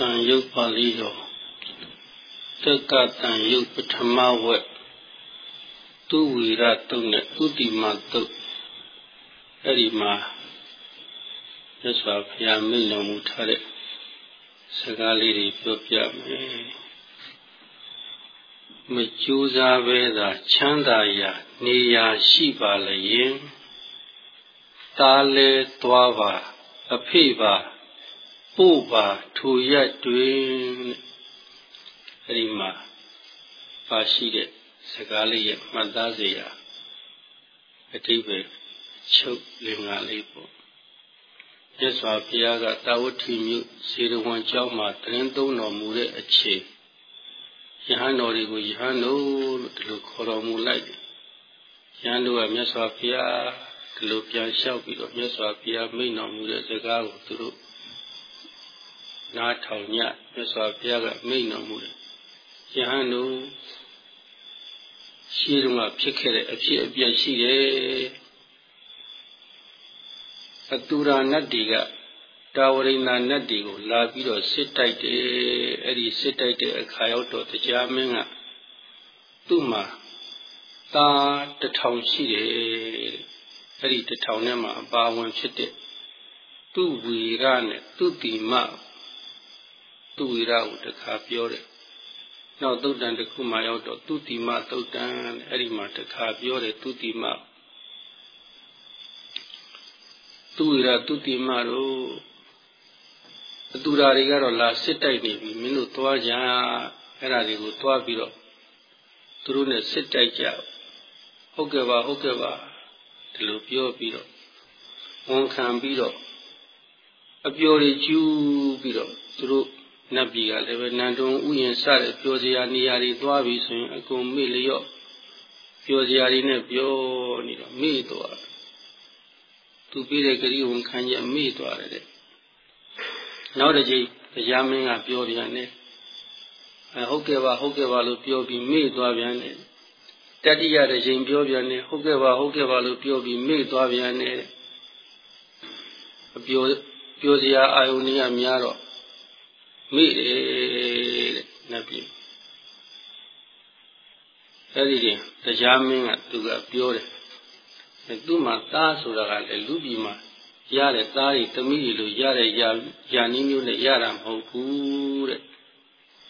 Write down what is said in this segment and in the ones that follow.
တန်ယုတ်ပါဠိတော်တက္ကတန်ယုတ်ပထမဝက်သူဝီရတုတ်နဲ့ဥတိမတုတ်အဲ့ဒီမှာမြတ်စွာဘုရားမိန့်တော်မူထားတဲ့စကားလေးတွေပြောပြမယ်မကြိုးစားပဲသာချမ်းသာရာနေရာရှိပါလျင်တားလဲသွားပါအဖေပါ ပို့ပါထိုရက်တွင်အဲ့ဒီမှာပါရှိတဲ့စကားလေးရဲ့မှတ်သားစရာအတိပ္ပယ်ချုပ်လင်္ကာလေးပေါ့မြတ်စွာဘုရားကတာဝတိမြို့စေတဝန်ကျောင်းမှာတရင်သုံးတော်မူတဲ့အချိန်ယဟန်တော်တွေကိုယဟန်တို့လို့ဒီလိုခေါ်တော်မူလိုက်တယ်ယဟန်တို့ကမြတ်စွာဘုရားဒီလိုပြန်လျှောက်ပြီးတော့မြတ်စွာဘုရားမိန့်တော်မူတဲ့စကားကိုသူတို့ နားထောင်ညမြတ်စွာဘုရားကမိန့်တော်မူတယ်ယဟန်တို့ရှိတုန်းကဖြစ်ခဲ့တဲ့အဖြစ်အပျက်ရှိတယ်အတူရာနတ်တွေကတာဝရိနာနတ်တွေကိုလာပြီးတော့စစ်တိုက်တယ်အဲ့ဒီစစ်တိုက်တဲ့အခါရောက်တော့တရားမင်းကသူ့မှာတာတထောင်ရှိတယ်အဲ့ဒီတထောင်ထဲမှာအပါဝင်ဖြစ်တဲ့သူ့ဝီရနဲ့သူ့တိမ သူဝိရကိုတခါပြောတယ်။နောက်သုတ်တန်တစ်ခုမှရောက်တော့သူတိမသုတ်တန်အဲ့ဒီမှာတခါပြောတယ်သူတိမသူဝိရသူတိမတို့အတူဓာတွေကတော့လာစစ်တိုက်နေပြီမင်းတို့သွားကြအဲ့ဒါတွေကိုသွားပြီးတော့သူတို့နဲ့စစ်တိုက်ကြဟုတ်ကဲ့ပါဟုတ်ကဲ့ပါဒီလိုပြောပြီးတော့ဝန်ခံပြီးတော့အပျော်တွေကျူးပြီးတော့သူတို့ နတ်ပြည်ကလည်းပဲနန္တုံဥယျာဉ်စတဲ့ပြောစရာနေရာတွေသွားပြီဆိုရင်အကုန်မေ့လျော့ပြောစရာတွေနဲ့ပြောနေတော့မေ့သွားသူပြီးတဲ့ဂရိဝန်ခံချက်မေ့သွားတယ်တဲ့နောက်တစ်ချိန်တရားမင်းကပြောပြန်တယ်အဲဟုတ်ကဲ့ပါဟုတ်ကဲ့ပါလို့ပြောပြီးမေ့သွားပြန်တယ်တတိယတစ်ချိန်ပြောပြန်တယ်ဟုတ်ကဲ့ပါဟုတ်ကဲ့ပါလို့ပြောပြီးမေ့သွားပြန်တယ်အပြောပြောစရာအာယုန်ကြီးများတော့ မိတယ်တဲ့နတ်ပြည်အဲ့ဒီတင်တရားမင်းကသူကပြောတယ်သူ့မှာသားဆိုတာကလည်းလူပြည်မှာရတဲ့သားတွေသမီးတွေလို့ရတဲ့ယာယာနည်းမျိုးနဲ့ရတာမဟုတ်ဘူးတဲ့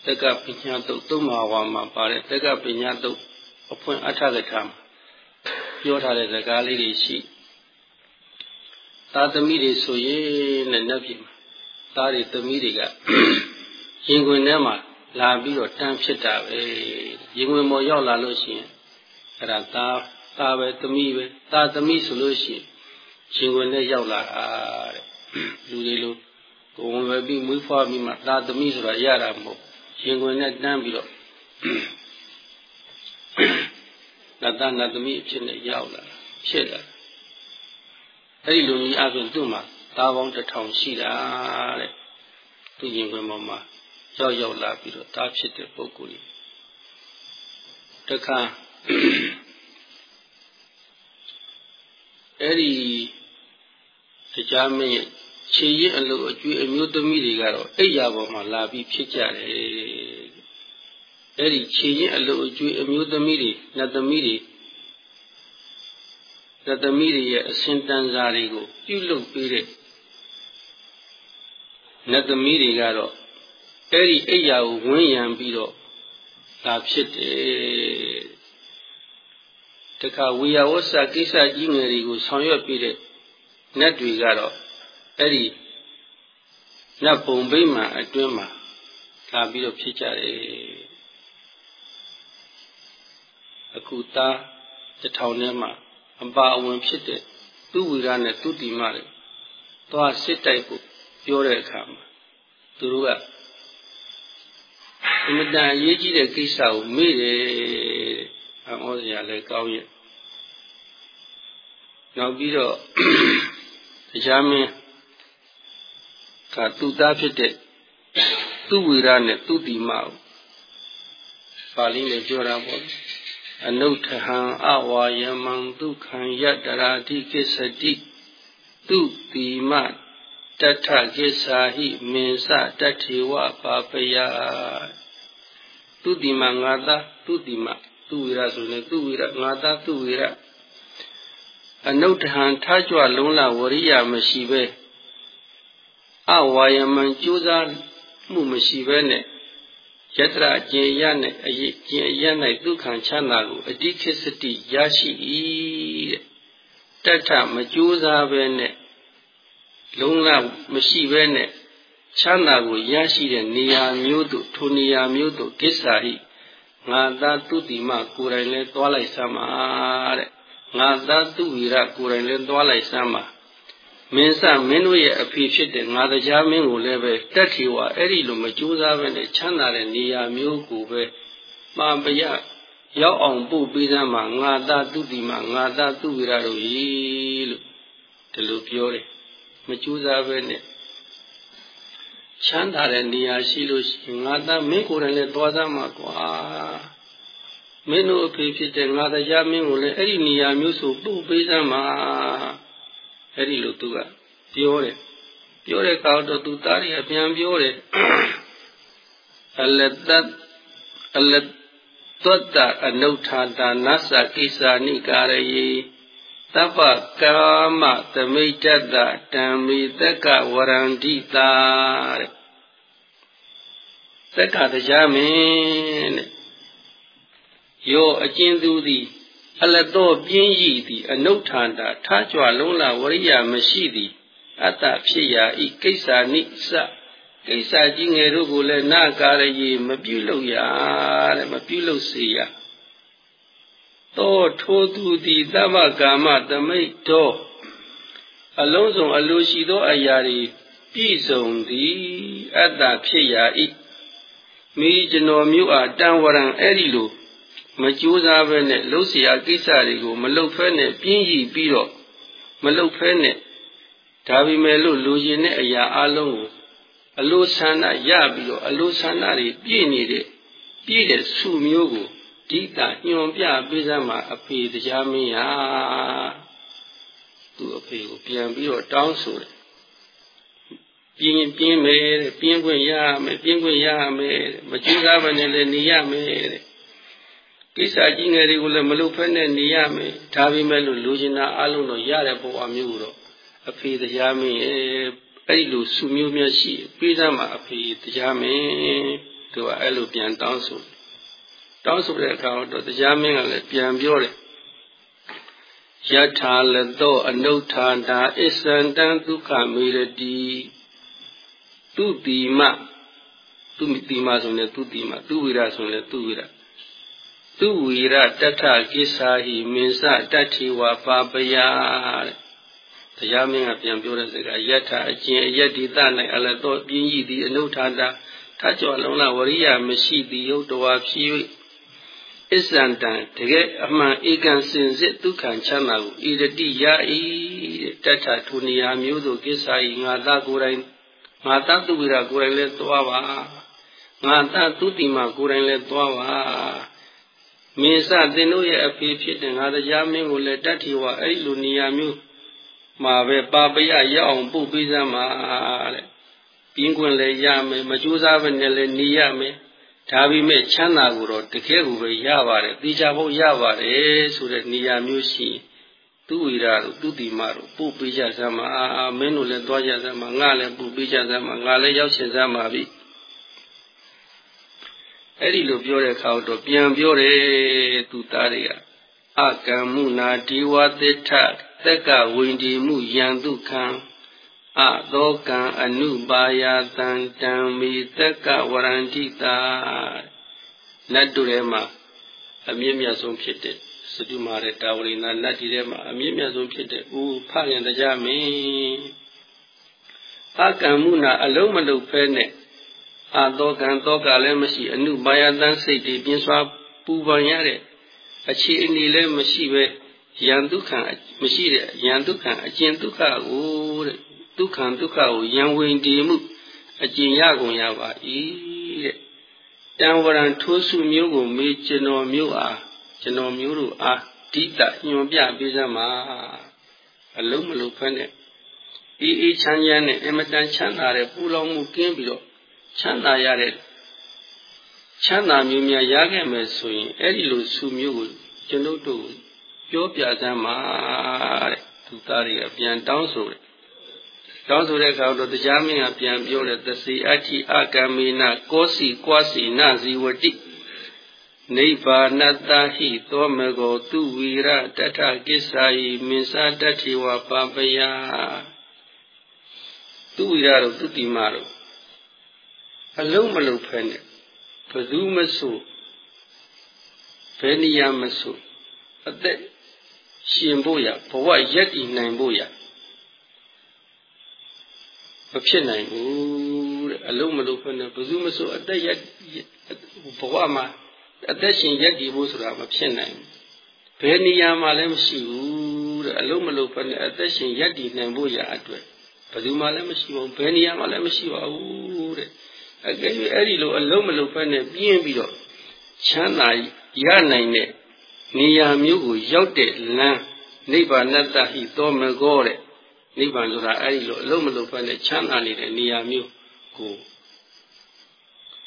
တက္ကပညာတုတ်သုံးပါးဝါမှာပါတဲ့တက္ကပညာတုတ်အဖွင့်အထကထာမှာပြောထားတဲ့စကားလေးတွေရှိသာသမီတွေဆိုရင်နဲ့နတ်ပြည်မှာသားတွေသမီးတွေက ရင်ခွင်ထဲမှာလာပြီးတော့တန်းဖြစ်တာပဲရင်ခွင်ပေါ်ရောက်လာလို့ရှိရင်အဲ့ဒါသားသားပဲသမီးပဲသားသမီးဆိုလို့ရှိရင်ရင်ခွင်ထဲရောက်လာတာတဲ့လူတွေလိုကိုယ်ဝင်ပြီးမွေးဖွားပြီးမှသားသမီးဆိုတာရတာမဟုတ်ရင်ခွင်နဲ့တန်းပြီးတော့နတ်သားနတ်သမီးအဖြစ်နဲ့ရောက်လာဖြစ်လာအဲ့ဒီလူကြီးအပြင်သူ့မှာသားပေါင်းတစ်ထောင်ရှိတာတဲ့သူရင်ခွင်ပေါ်မှာ ရောက်ရောက်လာပြီးတော့သားဖြစ်တဲ့ပုဂ္ဂိုလ်ကြီးတခါအဲ့ဒီတရားမင်းရဲ့ခြေရည်အလို့အကျွေးအမျိုးသမီးတွေကတော့အိယာပေါ်မှာလာပြီးဖြစ်ကြတယ်အဲ့ဒီခြေရည်အလို့အကျွေးအမျိုးသမီးတွေနတ်သမီးတွေနတ်သမီးတွေရဲ့အစင်တန်စာတွေကိုပြုလုပ်ပေးတဲ့နတ်သမီးတွေကတော့ အဲ့ဒီအိယာကိုဝန်းရံပြီးတော့ဒါဖြစ်တယ်တခါဝေယဝဆကိစ္စကြီးငယ်တွေကိုဆောင်ရွက်ပြီးတဲ့နတ်တွေကတော့အဲ့ဒီနတ်ပုံဗိမာန်အတွင်းမှာလာပြီးတော့ဖြစ်ကြတယ်အခုသားတထောင်ထဲမှာအပါအဝင်ဖြစ်တဲ့သူဝီရနဲ့သူတိမတွေသွားစစ်တိုက်ဖို့ပြောတဲ့အခါမှာသူတို့က အမတန်အရေးကြီးတဲ့ကိစ္စကိုမေ့တယ်တဲ့အမောစရာလည်းကောင်းရဲ့နောက်ပြီးတော့တရားမင်းကသူ့သားဖြစ်တဲ့သူ့ဝေရနဲ့သူ့တိမကိုပါဠိနဲ့ပြောတာပေါ့အနုထဟံအဝါယမံဒုက္ခံယတရာတိကိစ္စတိသူတိမတထကိစ္ဆာဟိမင်္စတထေဝပါပယ သူတိမငါသာသူတိမသူဝိရဆိုရင်သူဝိရငါသာသူဝိရအနုတဟံထားကြွလုံးလာဝရိယမရှိပဲအဝါယမံကြိုးစားမှုမရှိပဲနဲ့ယတရာကျင်ရနဲ့အရေးကျင်ရ၌ဒုက္ခံချမ်းသာကိုအတိခိစတိရရှိ၏တဲ့တထမကြိုးစားပဲနဲ့လုံးလမရှိပဲနဲ့ ချမ်းသာကိုရရှိတဲ့နေရာမျိုးတို့ထိုနေရာမျိုးတို့ကိစ္ဆာဟိငါသာသူတိမကိုယ်တိုင်လဲသွားလိုက်စမ်းပါတဲ့ငါသာသူဝီရကိုယ်တိုင်လဲသွားလိုက်စမ်းပါမင်းစမင်းတို့ရဲ့အဖေဖြစ်တဲ့ငါတရားမင်းကိုလည်းပဲတက်ထီဝါအဲ့ဒီလိုမကြိုးစားပဲနဲ့ချမ်းသာတဲ့နေရာမျိုးကိုပဲမှာပရရောက်အောင်ပို့ပေးစမ်းမှာငါသာသူတိမငါသာသူဝီရတို့ဤလို့ဒီလိုပြောတယ်မကြိုးစားပဲနဲ့ ချမ်းသာတဲ့နေရာရှိလို့ရှိရင်ငါသားမင်းကိုယ်တိုင်လည်းသွားသားမှာကွာမင်းတို့အဖေဖြစ်တဲ့ငါတရားမင်းကိုလည်းအဲ့ဒီနေရာမျိုးဆိုပို့ပေးစမ်းမှာအဲ့ဒီလိုသူကပြောတယ်ပြောတဲ့ကောင်တော့သူသားတွေကပြန်ပြောတယ်အလတ္တအလတ္တအနုထာတာနသကိစ္ဆာနိကာရယေ သဗ္ဗကာမသမိတ္တတံမိတက္ကဝရန္တိတာတဲ့သက္ကတရားမင်းတဲ့ယောအကျဉ်သူသည်အလတော်ပြင်းရည်သည်အနုဌာတာထားကြွလုံးလာဝရိယမရှိသည်အတ္တဖြစ်ရာဤကိစ္ဆာနိစကိစ္စကြီးငယ်တို့ကိုလည်းနာကာရယေမပြုလုပ်ရတဲ့မပြုလုပ်စေရ သောထိုသူသည်သမ္မကာမသမိတ်တော်အလုံးစုံအလိုရှိသောအရာတွေပြည့်စုံသည်အတ္တဖြစ်ရာဤမိကျွန်တော်မျိုးအားတန်ဝရံအဲ့ဒီလိုမကြိုးစားဘဲနဲ့လှုပ်เสียကိစ္စတွေကိုမလှုပ်ဖဲနဲ့ပြင်းရည်ပြီးတော့မလှုပ်ဖဲနဲ့ဒါပေမဲ့လို့လူရင်တဲ့အရာအလုံးကိုအလိုဆန္ဒရပြီးတော့အလိုဆန္ဒတွေပြည့်နေတဲ့ပြည့်တဲ့စုမျိုးကို ဒီတာညွန်ပြပေးစမ်းမှာအဖေတရားမင်းဟာသူ့အဖေကိုပြန်ပြီးတော့တောင်းဆိုတယ်ပြင်းပြင်းမယ်တဲ့ပြင်းခွင့်ရမယ်ပြင်းခွင့်ရမယ်မကြည့်သားပဲနဲ့လည်းနေရမယ်တဲ့ကိစ္စကြီးငယ်တွေကိုလည်းမလုပ်ဖက်နဲ့နေရမယ်ဒါပေမဲ့လို့လူကျင်တာအလုံးတော့ရတဲ့ပုံအမျိုးတော့အဖေတရားမင်းရဲ့အဲ့လိုစုမျိုးများရှိပေးသားမှာအဖေတရားမင်းသူကအဲ့လိုပြန်တောင်းဆို တောင်းဆိုတဲ့အခါတော့တရားမင်းကလည်းပြန်ပြောတယ်ယထာလသောအနုထာတာအစ္ဆန္တံဒုက္ခမေရတိသူတိမသူတိမဆိုရင်သူတိမသူဝိရဆိုရင်သူဝိရသူဝိရတထကိစ္ဆာဟိမင်္စတတ္ထိဝပါပယတဲ့တရားမင်းကပြန်ပြောတဲ့စကားယထာအကျင်အယက်ဒီတ၌အလတော်ပြင်းကြီးသည်အနုထာတာထကြွလုံးလာဝရိယမရှိသည်ယုတ်တော်ဖြစ်၍ အစ္ဆန္တံတကယ်အမှန်ဧကံစင်စစ်ဒုက္ခံချမ်းသာကိုဣရတိယဤတထထုနေရာမျိုးသို့ကိစ္ဆာဤငါသာကိုယ်တိုင်ငါတတုဝိရကိုယ်တိုင်လည်းသွားပါငါတတုတိမကိုယ်တိုင်လည်းသွားပါမင်းစသင်တို့ရဲ့အဖေဖြစ်တဲ့ငါတရားမင်းကိုလည်းတတ္ထိဝအဲ့လိုနေရာမျိုးမှာပဲပါပယရအောင်ပုတ်ပေးစမ်းပါတဲ့ပြင်းခွင့်လည်းရမယ်မကြိုးစားဘဲနဲ့လည်းနေရမယ် ဒါပေမဲ့ချမ်းသာကိုတော့တကယ်ကိုပဲရပါတယ်သိချဖို့ရပါတယ်ဆိုတဲ့နေရာမျိုးရှိသူဝိရာတို့သူတိမတို့ပို့ပေးကြစမ်းပါမင်းတို့လည်းသွားကြစမ်းပါငါလည်းပို့ပေးကြစမ်းပါငါလည်းရောက်ချင်စမ်းပါပြီအဲ့ဒီလိုပြောတဲ့အခါတော့ပြန်ပြောတယ်သူသားတွေကအကံမှုနာဒီဝသစ္ထသက်ကဝိန္ဒီမှုယံဒုက္ခံ အသောကံအနုပါယတံတံမီသက်ကဝရန္တိတာနတ်တို့ထဲမှာအမြင့်မြတ်ဆုံးဖြစ်တဲ့စတုမာရတာဝရိနာနတ်ဒီထဲမှာအမြင့်မြတ်ဆုံးဖြစ်တဲ့ဦးဖခင်တရားမင်းအကံမှုနာအလုံးမလုံးဖဲနဲ့အသောကံသောကလည်းမရှိအနုပါယတံစိတ်တွေပြင်းစွာပူပန်ရတဲ့အခြေအနေလည်းမရှိပဲယံဒုက္ခမရှိတဲ့ယံဒုက္ခအကျဉ်ဒုက္ခကိုတဲ့ ဒုက္ခဒုက္ခကိုယံဝင်တည်မှုအကျဉ်ရကုန်ရပါ၏တဲ့တံဝရံထိုးစုမျိုးကိုမေးကျွန်တော်မျိုးအားကျွန်တော်မျိုးတို့အားတိတညွန်ပြပေးစမ်းပါအလုံးမလုံးဖက်နဲ့အေးအေးချမ်းချမ်းနဲ့အမတန်ချမ်းသာတဲ့ပူလောင်မှုကင်းပြီးတော့ချမ်းသာရတဲ့ချမ်းသာမျိုးများရခဲ့မယ်ဆိုရင်အဲ့ဒီလိုစုမျိုးကိုကျွန်ုပ်တို့ပြောပြစမ်းပါတဲ့သူသားတွေကပြန်တောင်းဆိုတယ် တောင်းဆိုတဲ့အခါတော့တရားမင်းကပြန်ပြောတယ်သစီအဋ္ဌိအကမေနကောစီကွာစီနဇီဝတိနိဗ္ဗာနတဟိသောမကောသူဝီရတထကိစ္ဆာယိမင်္စတတိဝပပယသူဝီရတို့သူတိမတို့အလုံးမလုံးဖဲနဲ့ဘသူမဆိုဘယ်နေရာမဆိုအသက်ရှင်ဖို့ရဘဝရက်တည်နိုင်ဖို့ရ မဖြစ်နိုင်ဘူးတဲ့အလုံးမလုံးဖဲနဲ့ဘသူမဆိုအသက်ရက်ဘဝမှာအသက်ရှင်ရက်တည်ဖို့ဆိုတာမဖြစ်နိုင်ဘူးဘယ်နေရာမှာလည်းမရှိဘူးတဲ့အလုံးမလုံးဖက်နဲ့အသက်ရှင်ရက်တည်နိုင်ဖို့ရာအတွက်ဘယ်သူမှလည်းမရှိပါဘူးဘယ်နေရာမှာလည်းမရှိပါဘူးတဲ့အကယ်၍အဲ့ဒီလိုအလုံးမလုံးဖက်နဲ့ပြင်းပြီးတော့ချမ်းသာရနိုင်တဲ့နေရာမျိုးကိုရောက်တဲ့လမ်းနိဗ္ဗာန်တ္တဟိသောမကောတဲ့ နိဗ္ဗာန်ဆိုတာအဲ့ဒီလိုအလုံးမလုံးဖက်နဲ့ချမ်းသာနေတဲ့နေရာမျိုးကို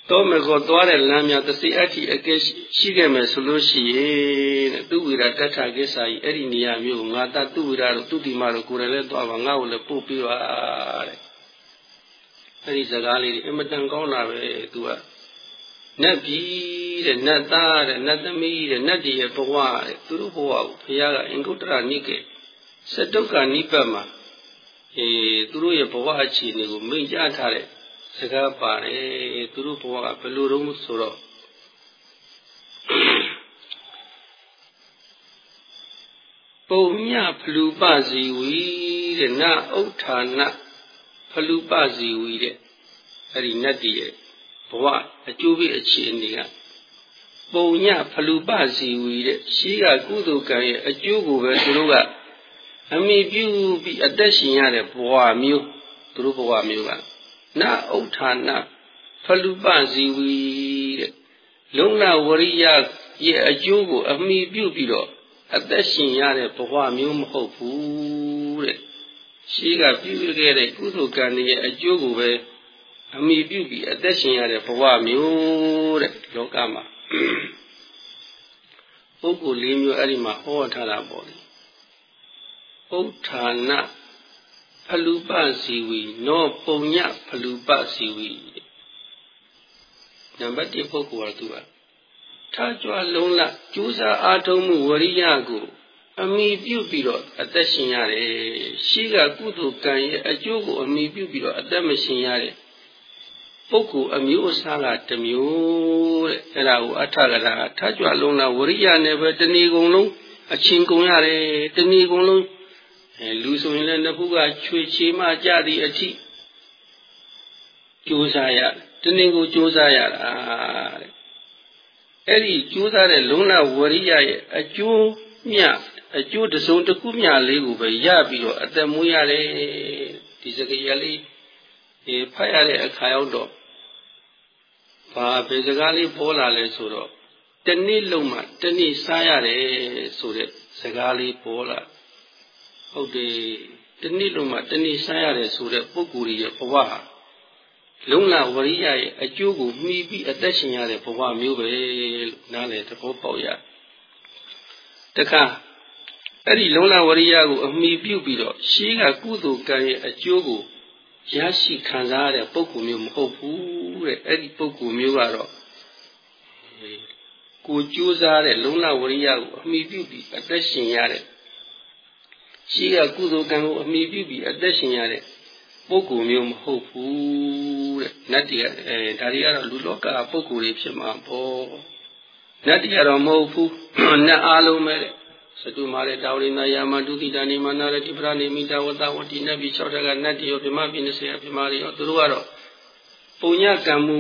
တောမေကိုသွားတဲ့လမ်းများသတိအဋ္ဌိအကဲရှိခဲ့မယ်ဆိုလို့ရှိရင်တဲ့သူဝိရတထကိစ္စကြီးအဲ့ဒီနေရာမျိုးငါတသူဝိရတို့သူတိမတို့ကိုယ်လည်းသွားပါငါ့ကိုလည်းပို့ပြီးပါတဲ့အဲ့ဒီစကားလေးအင်မတန်ကောင်းတာပဲသူကနတ်ပြည်တဲ့နတ်သားတဲ့နတ်သမီးတဲ့နတ်တည်းရဲ့ဘဝတဲ့သူတို့ဘဝကိုဘုရားကအင်္ဂုတ္တရနိကေစတုကနိပတ်မှာ အဲသူတို့ရဲ့ဘဝအခြေအနေကိုမိန့်ကြားထားတဲ့စကားပါတယ်သူတို့ဘဝကဘယ်လိုတုံးဆိုတော့ပုံညဖလူပစီဝီတဲ့နဥဋ္ဌာဏဖလူပစီဝီတဲ့အဲ့ဒီနတ်တည်းရဲ့ဘဝအကျိုးပေးအခြေအနေကပုံညဖလူပစီဝီတဲ့ရှိကကုသိုလ်ကံရဲ့အကျိုးကိုပဲသူတို့က အမိပြုပြီးအသက်ရှင်ရတဲ့ဘဝမျိုးသူတို့ဘဝမျိုးကနဥဋ္ဌာဏဖလူပဇီဝီတဲ့လုံလဝရိယရဲ့အကျိုးကို အမိပြုပြီးတော့အသက်ရှင်ရတဲ့ဘဝမျိုးမဟုတ်ဘူးတဲ့ရှိကပြုခဲ့တဲ့ကုသိုလ်ကံရဲ့အကျိုးကိုပဲအမိပြုပြီးအသက်ရှင်ရတဲ့ဘဝမျိုးတဲ့လောကမှာပုဂ္ဂိုလ်လေးမျိုးအဲ့ဒီမှာဟောထားတာပေါ့လေ ဥဋ္ဌာဏဖလူပစီဝီနောပုံညဖလူပစီဝီနံပါတ်1ပုဂ္ဂိုလ်ကသူကထားကြွလုံးလကျိုးစားအားထုတ်မှုဝရိယကိုအမိပြုပြီးတော့အသက်ရှင်ရတယ်ရှိကကုသိုလ်ကံရဲ့အကျိုးကိုအမိပြုပြီးတော့အသက်မရှင်ရတဲ့ပုဂ္ဂိုလ်အမျိုးအစားကတစ်မျိုးတဲ့အဲ့ဒါကိုအထကရာထားကြွလုံးလဝရိယနဲ့ပဲတဏီကုံလုံးအချင်းကုံရတယ်တဏီကုံလုံးအဲ လူဆိုရင်လည်းနှစ်ခုကချွေချေမှကြသည့်အထိကြိုးစားရတနင်ကိုကြိုးစားရတာတဲ့အဲ့ဒီကြိုးစားတဲ့လုံလဝရိယရဲ့အကျိုးမြအကျိုးတစုံတစ်ခုမြလေးကိုပဲရပြီးတော့အသက်မွေးရတယ်ဒီစကားရလေးဒီဖတ်ရတဲ့အခါရောက်တော့ဘာဘယ်စကားလေးပေါ်လာလဲဆိုတော့တနေ့လုံးမှတနေ့စားရတယ်ဆိုတဲ့စကားလေးပေါ်လာ ဟုတ်တယ်တနေ့လုံးမှတနေ့စားရတယ်ဆိုတဲ့ပုဂ္ဂိုလ်ရဲ့ဘဝဟာလုံလဝရိယရဲ့အကျိုးကိုမှီပြီးအသက်ရှင်ရတဲ့ဘဝမျိုးပဲလို့နားလည်သဘောပေါက်ရတခါအဲ့ဒီလုံလဝရိယကိုအမှီပြုပြီးတော့ရှေးကကုသိုလ်ကံရဲ့အကျိုးကိုရရှိခံစားရတဲ့ပုဂ္ဂိုလ်မျိုးမဟုတ်ဘူးတဲ့အဲ့ဒီပုဂ္ဂိုလ်မျိုးကတော့ကိုကြိုးစားတဲ့လုံလဝရိယကိုအမှီပြုပြီးအသက်ရှင်ရတဲ့ ရှိကကုသိုလ်ကံကိုအမိပြုပြီးအသက်ရှင်ရတဲ့ပုဂ္ဂိုလ်မျိုးမဟုတ်ဘူးတဲ့နတ်တွေကအဲဒါတွေကတော့လူလောကပုဂ္ဂိုလ်တွေဖြစ်မှာပေါ့နတ်တွေကတော့မဟုတ်ဘူးနတ်အားလုံးပဲတဲ့သတုမာရတာဝရိနာယာမဒုတိတနိမနာရတိပရဏိမိတဝတဝတိနတ်ပြီး၆တကနတ်တွေရောပြမပြင်း20ပြမတွေရောသူတို့ကတော့ပုံညကံမှု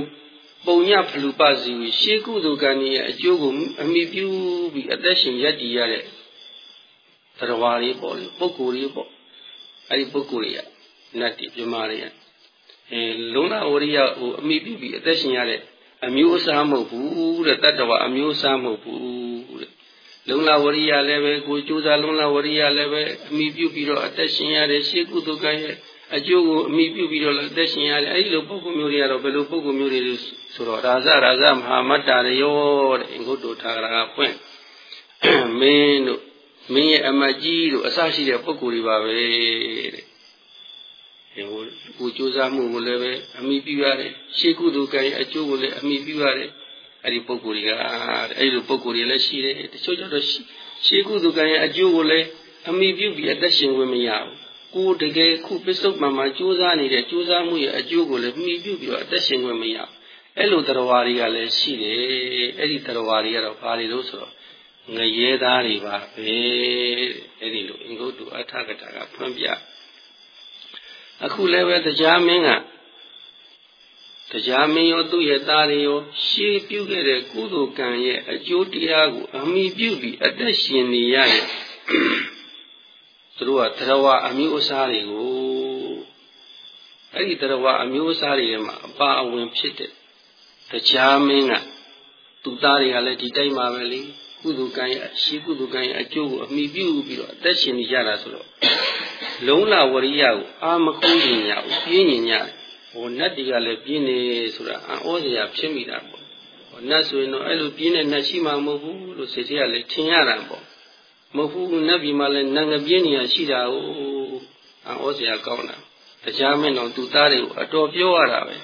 ပုံညဖလူပစီဝီရှေးကုသိုလ်ကံရဲ့အကျိုးကိုအမိပြုပြီးအသက်ရှင်ရည်တည်ရတဲ့ တရားဝါတွေပေါ့လေပုဂ္ဂိုလ်တွေပေါ့အဲ့ဒီပုဂ္ဂိုလ်တွေကနတ်တွေပြမာတွေကအဲလုံလဝရိယဟိုအမိပြုပြီးအသက်ရှင်ရတဲ့အမျိုးအစားမဟုတ်ဘူးတဲ့တတ္တဝအမျိုးအစားမဟုတ်ဘူးတဲ့လုံလဝရိယလည်းပဲကိုကြိုးစားလုံလဝရိယလည်းပဲအမိပြုပြီးတော့အသက်ရှင်ရတဲ့ရှေးကုသကရဲ့အကျိုးကိုအမိပြုပြီးတော့လည်းအသက်ရှင်ရတယ်အဲ့ဒီလိုပုဂ္ဂိုလ်မျိုးတွေကတော့ဘယ်လိုပုဂ္ဂိုလ်မျိုးတွေလဲဆိုတော့ရာဇရာဇမဟာမတ္တရယောတဲ့အင်္ဂုတ္တထာဂရကဖွင့်မင်းတို့ မင်းရဲ့အမကြီးတို့အစရှိတဲ့ပုဂ္ဂိုလ်တွေပါပဲတဲ့ဟိုကိုကြိုးစားမှုကိုလည်းပဲအမိပြုရတယ်ရှေးကုသိုလ်ကံရဲ့အကျိုးကိုလည်းအမိပြုရတယ်အဲ့ဒီပုဂ္ဂိုလ်တွေကအဲ့ဒီပုဂ္ဂိုလ်တွေလည်းရှိတယ်တချို့ကျတော့ရှေးကုသိုလ်ကံရဲ့အကျိုးကိုလည်းအမိပြုပြီးအသက်ရှင်ဝင်မရဘူးကိုတကယ်ခုပစ္စုပန်မှာကြိုးစားနေတဲ့ကြိုးစားမှုရဲ့အကျိုးကိုလည်းမိပြုပြီးတော့အသက်ရှင်ဝင်မရဘူးအဲ့လိုတရားတွေကလည်းရှိတယ်အဲ့ဒီတရားတွေကတော့ဘာတွေလို့ဆိုတော့ ငရဲသားတွေပါပဲအဲ့ဒီလိုအင်္ဂုတ္တအထကတာကဖွင့်ပြအခုလည်းပဲတရားမင်းကတရားမင်းရောသူ့ရဲ့သားတွေရောရှေးပြုခဲ့တဲ့ကုသိုလ်ကံရဲ့အကျိုးတရားကိုအမိပြုပြီးအသက်ရှင်နေရတဲ့သူတို့ကတရားဝအမျိုးအစားတွေကိုအဲ့ဒီတရားဝအမျိုးအစားတွေထဲမှာအပါအဝင်ဖြစ်တဲ့တရားမင်းကသူသားတွေကလည်းဒီတိုင်းပါပဲလေ ကုသိုလ်ကံရဲ့ရှိကုသိုလ်ကံရဲ့အကျိုးကိုအမိပြုပြီးတော့အသက်ရှင်နေကြတာဆိုတော့လုံးလာဝရိယကိုအာမခုံးနေကြဘူးပြင်းနေကြတယ်ဟိုနတ်တွေကလည်းပြင်းနေဆိုတာအံ့ဩစရာဖြစ်မိတာပေါ့ဟိုနတ်ဆိုရင်တော့အဲ့လိုပြင်းတဲ့နတ်ရှိမှမဟုတ်ဘူးလို့စိတ်ထဲကလည်းထင်ရတာပေါ့မဟုတ်ဘူးနတ်ပြည်မှာလည်းနတ်ငပြင်းနေရရှိတာကိုအံ့ဩစရာကောင်းတာတရားမင်းတော်သူသားတွေကိုအတော်ပြောရတာပဲ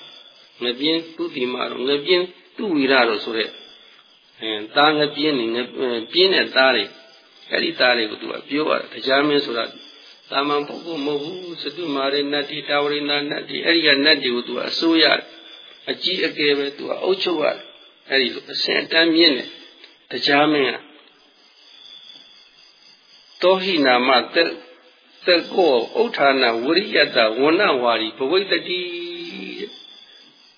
ငပြင်းသူ့ဒီမှာတော့ငပြင်းသူ့ဝီရတော့ဆိုတဲ့အဲ သားငပြင်းနေပြင်းတဲ့သားတွေအဲ့ဒီသားတွေကိုသူကပြောရတယ်တရားမင်းဆိုတာသာမန်ပုဂ္ဂိုလ်မဟုတ်ဘူးစတုမာရိနတ္တိတာဝရိနာနတ္တိအဲ့ဒီကနတ်တွေကိုသူကအစိုးရတယ်အကြီးအကယ်ပဲသူကအုပ်ချုပ်ရတယ်အဲ့ဒီလိုအစဉ်အတန်းမြင့်တယ်တရားမင်းကတောဟိနာမသက်သက်ကောဥဋ္ဌာဏဝရိယတဝဏဝါရီဘဝိတ္တိ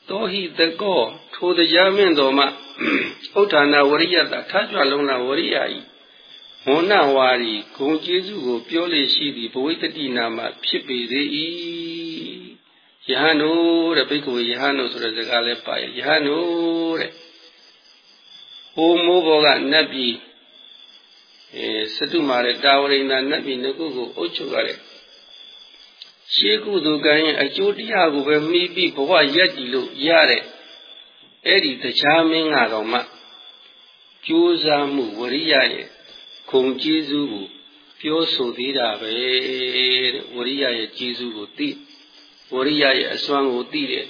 တောဟိသက်ကောထိုတရားမင်းတော်မှာ ဥဋ္ဌာဏဝရိယတထားကြလုံးလားဝရိယဤဝဏ္ဏဝါရီဂုံကျေးဇူးကိုပြောလေရှိသည်ဘဝိတ္တိနာမှာဖြစ်ပေသေး၏ယဟန်တို့တဲ့ဘိက္ခုယဟန်တို့ဆိုတဲ့စကားလည်းပါရယဟန်တို့တဲ့ဟိုမိုးဘောကနတ်ပြည်အဲစတုမာရဲ့တာဝရိန္ဒနတ်ပြည်ငကုကိုအုပ်ချုပ်ရတဲ့ရှေးကုသိုလ်ကံရဲ့အကျိုးတရားကိုပဲမှီးပြီးဘဝရက်တည်လို့ရတဲ့ အဲ့ဒီတရားမင်းကတော့မှကြိုးစားမှုဝရိယရဲ့ခုံကျေးဇူးကိုပြောဆိုသေးတာပဲတဲ့ဝရိယရဲ့ကျေးဇူးကိုသိဝရိယရဲ့အစွမ်းကိုသိတဲ့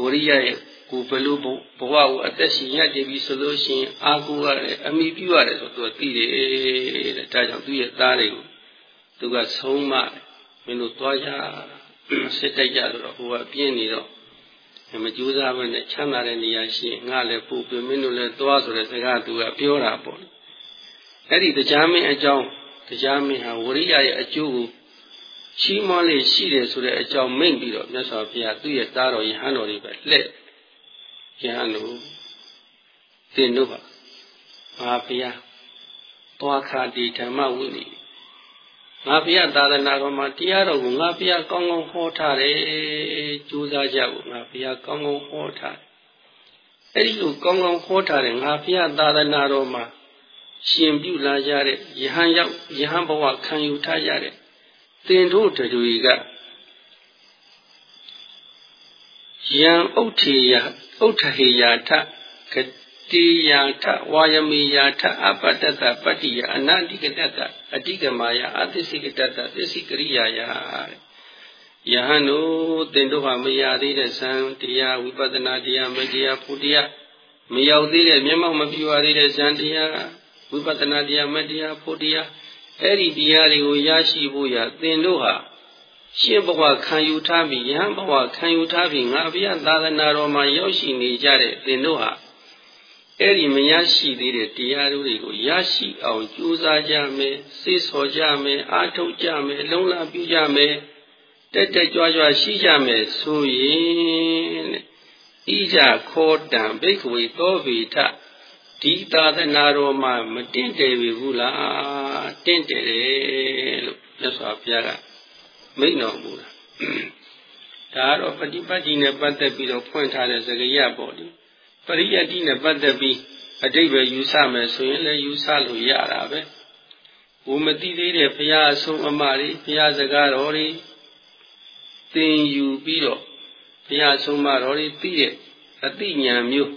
ဝရိယရဲ့ကိုဘယ်လိုဘဝကိုအသက်ရှင်ရတည်ပြီဆိုလို့ရှိရင်အာကိုရတယ်အမိပြုရတယ်ဆိုတော့သူသိတယ်တဲ့ဒါကြောင့်သူ့ရဲ့သားတွေကိုသူကဆုံးမမင်းတို့သွားကြစစ်တိုက်ကြဆိုတော့ဟိုကပြင်းနေတော့ မကြိုးစားဘဲနဲ့ချမ်းသာတဲ့နေရာရှိရင်ငါလည်းပို့ပြမင်းတို့လည်းသွားဆိုတဲ့စကားသူကပြောတာပေါ့အဲ့ဒီတရားမင်းအကြောင်းတရားမင်းဟာဝရိယရဲ့အကျိုးကိုချီးမွမ်းလေးရှိတယ်ဆိုတဲ့အကြောင်းမိန့်ပြီးတော့မြတ်စွာဘုရားသူ့ရဲ့သားတော်ယဟန်တော်တွေပဲလှည့်ယဟန်တို့သင်တို့ပါငါဘုရားသွားခါတိဓမ္မဝိနည်း ငါဘုရားသာသနာတော်မှာတရားတော်ကိုငါဘုရားကောင်းကောင်းဟောထားတယ်ကြိုးစားကြဖို့ငါဘုရားကောင်းကောင်းဟောထားအဲ့ဒီလိုကောင်းကောင်းဟောထားတယ်ငါဘုရားသာသနာတော်မှာရှင်ပြုလာကြတဲ့ယဟန်ရောက်ယဟန်ဘဝခံယူထားကြတဲ့သင်တို့တွေကယံဥထေယဥထဟေယာထက တိယာထဝါယမေယာထအပတ္တတပတ္တိယအနန္တိကတတအတိကမာယအသစ္စကတတသစ္စကရိယာယယဟန်တို့သင်တို့ဟာမရသေးတဲ့ဇံတရားဝိပဿနာတရားမတရားဖုတရားမရောက်သေးတဲ့မျက်မှောက်မပြူရသေးတဲ့ဇံတရားဝိပဿနာတရားမတရားဖို့တရားအဲ့ဒီတရားတွေကိုရရှိဖို့ရသင်တို့ဟာရှင်းဘဝခံယူထားပြီးယဟန်ဘဝခံယူထားပြီးငါဘုရားသာသနာတော်မှာရောက်ရှိနေကြတဲ့သင်တို့ဟာ အဲ့ဒီမရရှိသေးတဲ့တရားတွေကိုရရှိအောင်ကြိုးစားကြမယ်စေ့ဆော်ကြမယ်အားထုတ်ကြမယ်လုံလပြုကြမယ်တက်တက်ကြွကြွရှိကြမယ်ဆိုရင်ဤကြခောတံဘိက္ခဝေသောဗေထဒီသာသနာတော်မှာမတင့်တယ်ပြီဘူးလားတင့်တယ်တယ်လို့မြတ်စွာဘုရားကမိန့်တော်မူတာဒါကတော့ပฏิပတ်တိနဲ့ပတ်သက်ပြီးတော့ဖွင့်ထားတဲ့စကားရပေါ့လေ ပရိယတ္တိနဲ့ပတ်သက်ပြီးအတိတ်ပဲယူဆမယ်ဆိုရင်လည်းယူဆလို့ရတာပဲဘုမတိသေးတဲ့ဘုရားအဆုံးအမတွေဘုရားစကားတော်တွေသင်ယူပြီးတော့ဘုရားဆုံးမတော်တွေသိတဲ့အသိဉာဏ်မျိုး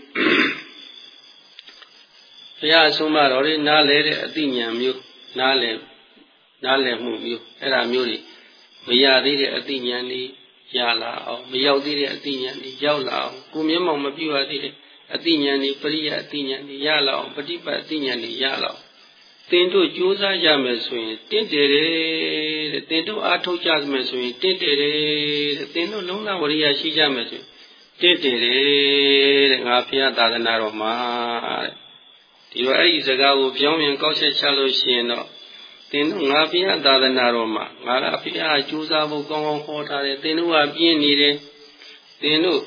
ဘုရားဆုံးမတော်တွေနားလဲတဲ့အသိဉာဏ်မျိုးနားလဲနားလည်မှုမျိုးအဲ့ဒါမျိုးတွေမရသေးတဲ့အသိဉာဏ်တွေရလာအောင်မရောက်သေးတဲ့အသိဉာဏ်တွေရောက်လာအောင်ကိုမျက်မှောက်မပြရသေးတဲ့ အသိဉာဏ်တွေပရိယအသိဉာဏ်တွေရလာအောင်ပฏิပတ်အသိဉာဏ်တွေရလာအောင်သင်တို့ကြိုးစားကြမယ်ဆိုရင်တင့်တယ်တဲ့သင်တို့အားထုတ်ကြမယ်ဆိုရင်တင့်တယ်တဲ့သင်တို့လုံးလဝရိယရှိကြမယ်ဆိုရင်တင့်တယ်တဲ့ငါဘုရားသာသနာတော်မှာတဲ့ဒီတော့အဲ့ဒီစကားကိုပြောင်းပြန်ကောက်ချက်ချလို့ရှိရင်တော့သင်တို့ငါဘုရားသာသနာတော်မှာငါကဘုရားကြိုးစားဖို့ကောင်းကောင်းဟောထားတယ်သင်တို့ကပြင်းနေတယ်သင်တို့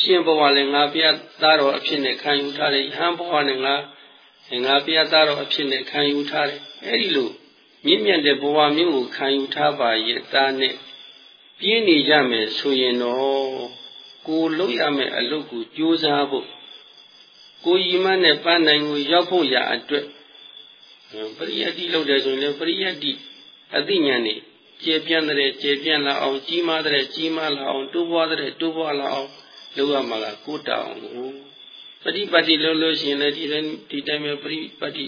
ရှင်ဘဝလည်းငါဘုရားသားတော်အဖြစ်နဲ့ခံယူထားတယ်ဟန်ဘဝနဲ့ငါငါဘုရားသားတော်အဖြစ်နဲ့ခံယူထားတယ်အဲ့ဒီလိုမြင့်မြတ်တဲ့ဘဝမျိုးကိုခံယူထားပါရဲ့သားနဲ့ပြင်းနေကြမယ်ဆိုရင်တော့ကိုလုပ်ရမယ့်အလုပ်ကိုကြိုးစားဖို့ကိုယီမနဲ့ပန်းနိုင်ကိုရောက်ဖို့ရာအတွက်ပရိယတ်တိလုပ်တယ်ဆိုရင်လည်းပရိယတ်တိအသိဉာဏ်นี่ကျေပြန့်တဲ့ကျေပြန့်လာအောင်ကြီးမားတဲ့ကြီးမားလာအောင်တိုးပွားတဲ့တိုးပွားလာအောင် လုပ်ရမှာကကိုတောင်းကိုပฏิပတ်တိလုပ်လို့ရှိရင်လည်းဒီတိုင်းဒီတိုင်းပဲပฏิပတ်တိ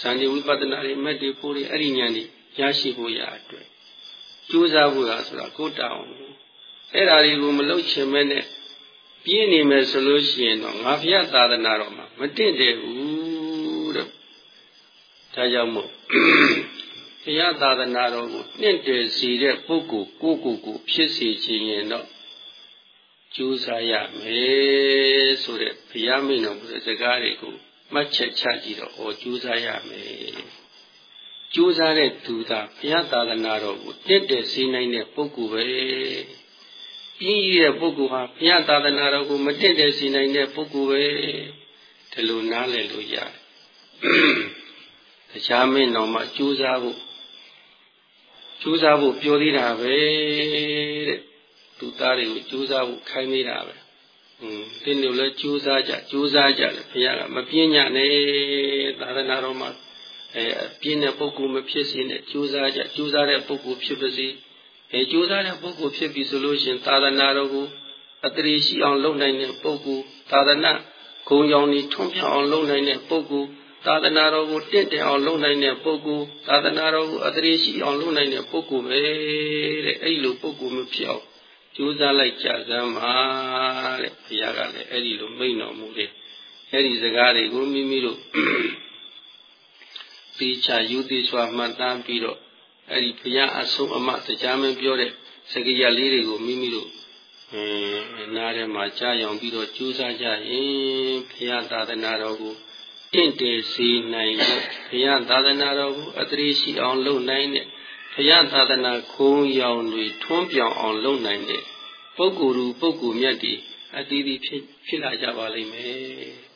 စံဒီဝိပဿနာတွေမက်တွေဖို့တွေအဲ့ဒီဉာဏ်တွေရရှိဖို့ရအတွက်ကြိုးစားဖို့ရဆိုတာကိုတောင်းအဲ့ဒါတွေကိုမလုပ်ချင်မဲ့နဲ့ပြင်းနေမယ်ဆိုလို့ရှိရင်တော့ငါဘုရားသာသနာတော်မှာမတင့်တယ်ဘူးတဲ့ဒါကြောင့်မို့ဘုရားသာသနာတော်ကိုတင့်တယ်စီတဲ့ပုဂ္ဂိုလ်ကိုကိုကိုဖြစ်စေခြင်းရင်တော့ ကြိုးစားရမယ်ဆိုတဲ့ဘုရားမိန့်တော်မူတဲ့စကားတွေကိုမှတ်ချက်ချကြည့်တော့ဟောကြိုးစားရမယ်ကြိုးစားတဲ့သူသာဘုရားသာသနာတော်ကိုတင့်တယ်စီနိုင်တဲ့ပုဂ္ဂိုလ်ပဲပြင်းရတဲ့ပုဂ္ဂိုလ်ဟာဘုရားသာသနာတော်ကိုမတင့်တယ်စီနိုင်တဲ့ပုဂ္ဂိုလ်ပဲဒီလိုနားလည်လို့ရတယ်တရားမင်းတော်မှာကြိုးစားဖို့ကြိုးစားဖို့ပြောသေးတာပဲတဲ့ သူသားတွေကိုကြိုးစားဖို့ခိုင်းနေတာပဲอืมတင်းတို့လည်းကြိုးစားကြကြိုးစားကြလေဘုရားကမပြင်းညနဲ့သာသနာတော်မှာအဲပြင်းတဲ့ပုဂ္ဂိုလ်မဖြစ်စေနဲ့ကြိုးစားကြကြိုးစားတဲ့ပုဂ္ဂိုလ်ဖြစ်ပါစေအဲကြိုးစားတဲ့ပုဂ္ဂိုလ်ဖြစ်ပြီဆိုလို့ရှင်သာသနာတော်ကိုအတရေရှိအောင်လုပ်နိုင်တဲ့ပုဂ္ဂိုလ်သာသနာဂုံရောင်ကြီးထွန်းပြအောင်လုပ်နိုင်တဲ့ပုဂ္ဂိုလ်သာသနာတော်ကိုတင့်တယ်အောင်လုပ်နိုင်တဲ့ပုဂ္ဂိုလ်သာသနာတော်ကိုအတရေရှိအောင်လုပ်နိုင်တဲ့ပုဂ္ဂိုလ်ပဲတဲ့အဲ့လိုပုဂ္ဂိုလ်မျိုးဖြစ်အောင် ကြိုးစားလိုက်ကြစမ်းပါတဲ့ဘုရားကလည်းအဲ့ဒီလိုမိန့်တော်မူတယ်အဲ့ဒီစကားတွေကိုမိမိတို့သေချာယူသေးစွာမှတ်သားပြီးတော့အဲ့ဒီဘုရားအဆုံးအမတရားမင်းပြောတဲ့စကားရလေးတွေကိုမိမိတို့အဲနားထဲမှာကြားရောင်ပြီးတော့ကြိုးစားကြရင်ဘုရားသာသနာတော်ကိုတင့်တယ်စေနိုင်တဲ့ဘုရားသာသနာတော်ကိုအတရေရှိအောင်လုပ်နိုင်တဲ့ဘု ရားသာသနာခုံးရောင်တွေထွန်းပြောင်အောင်လုပ်နိုင်တဲ့ပုဂ္ဂိုလ်လူပုဂ္ဂိုလ်မြတ်တွေအတီးတီးဖြစ်ဖြစ်လာကြပါလိမ့်မယ်